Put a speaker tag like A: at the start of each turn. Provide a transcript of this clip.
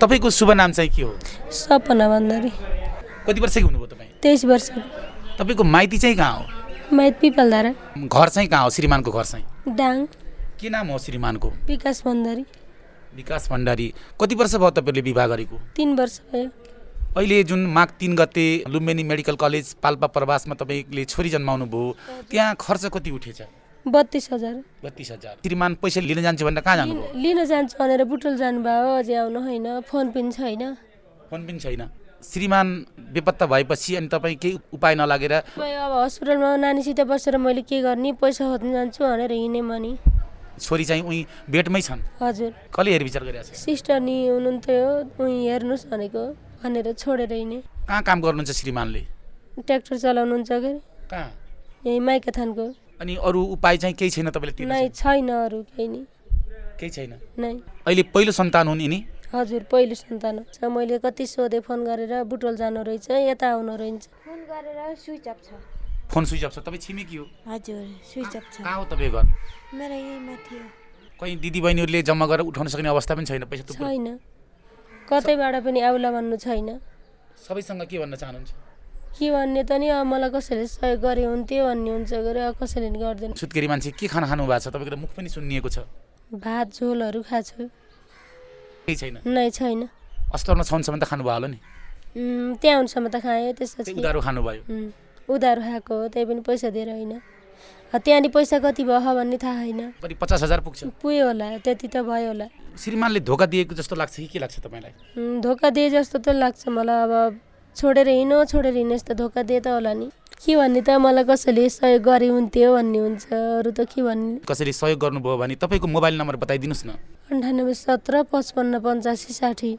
A: तपाईँको शुभ नाम चाहिँ के हो?
B: सपना भण्डारी।
A: कति वर्षको हुनुभयो तपाईँ?
B: तेइस वर्ष।
A: तपाईँको माइती चाहिँ कहाँ हो?
B: माइत पिपलधारा।
A: घर चाहिँ कहाँ हो? श्रीमानको घर चाहिँ?
B: डाङ।
A: के नाम हो श्रीमानको?
B: विकास भण्डारी।
A: विकास भण्डारी। कति वर्ष भयो तपाईँले विवाह गरेको?
B: तिन वर्ष भयो।
A: अहिले जुन माघ तिन गते लुम्बिनी मेडिकल कलेज पाल्पा प्रवासमा तपाईँले छोरी जन्माउनु भयो त्यहाँ खर्च कति उठेछ?
B: बत्तिस हजार।
A: बत्तिस हजार। श्रीमान पैसा लिन जान्छु भनेर कहाँ जानुभयो?
B: लिन जान्छु भनेर बुटोल जानुभयो अझै आउनु होइन फोन पनि छैन।
A: फोन पनि छैन। श्रीमान बेपत्ता भएपछि अनि तपाईँ केही उपाय नलागेर
B: अब हस्पिटलमा नानीसित बसेर मैले के गर्ने पैसा खोज्नु जान्छु भनेर हिँडेँ मनी
A: छोरी चाहिँ उहीँ बेडमै छन्।
B: हजुर।
A: कसले हेरविचार गरिरहेको छ?
B: सिस्टर नि हुनुहुन्थ्यो उहीँ हेर्नुहोस् भनेको भनेर छोडेर हिँडेँ।
A: कहाँ काम गर्नुहुन्छ श्रीमानले?
B: ट्र्याक्टर चलाउनुहुन्छ के
A: कहाँ?
B: यहीँ माइका थानको।
A: अनि अरू उपाय चाहिँ केही छैन तपाईँले
B: छैन अरू केही नि।
A: केही छैन?
B: नै।
A: अहिले पहिलो सन्तान हुन् यिनी?
B: हजुर पहिलो सन्तान हो छ मैले कति सोधेँ फोन गरेर बुटोल जानु रहेछ यता आउनु रहेछ।
C: फोन गरेर स्विच अफ छ।
A: फोन स्विच अफ छ। तपाईँ छिमेकी हो?
C: हजुर स्विच अफ छ।
A: कहाँ हो तपाईँ घर?
C: मेरो यही माथि हो।
A: कहीँ दिदीबहिनीहरूले जम्मा गरेर उठाउन सक्ने अवस्था पनि छैन पैसा
B: छैन। कतैबाट पनि आउला भन्नु छैन।
A: सबैसँग के भन्न चाहनुहुन्छ?
B: के भन्ने त नि अब मलाई कसैले सहयोग गरे हुन्थ्यो भन्ने हुन्छ गरे अब कसैले नि गर्दैन।
A: सुत्केरी मान्छे के खाना खानु भएको छ? तपाईँको त मुख पनि सुन्निएको छ।
B: भात झोलहरू खाएको छु।
A: केही छैन?
B: नै छैन।
A: अस्टरमा छौनसम्म त खानुभयो होला नि?
B: त्यहाँ हुनसम्म त खाएँ त्यसपछि
A: उधारो खानुभयो।
B: उधारो खाएको हो त्यही पनि पैसा दिएर होइन। त्यहाँनिर पैसा कति भयो भन्ने थाहा
A: करिब पचास हजार पुग्छ।
B: पुग्यो होला त्यति त भयो होला।
A: श्रीमानले धोका दिएको जस्तो लाग्छ कि के लाग्छ तपाईँलाई?
B: धोका दिए जस्तो त लाग्छ मलाई अब छोडेर हिँड्नु छोडेर हिँड्ने जस्तो धोका दिए त होला नि। के भन्ने त मलाई कसैले सहयोग गरे हुन्थ्यो भन्ने हुन्छ अरू त के भन्ने?
A: कसैले सहयोग गर्नुभयो भने तपाईँको मोबाइल नम्बर बताइदिनुहोस् न।
B: अन्ठानब्बे सत्र पचपन्न पचासी साठी।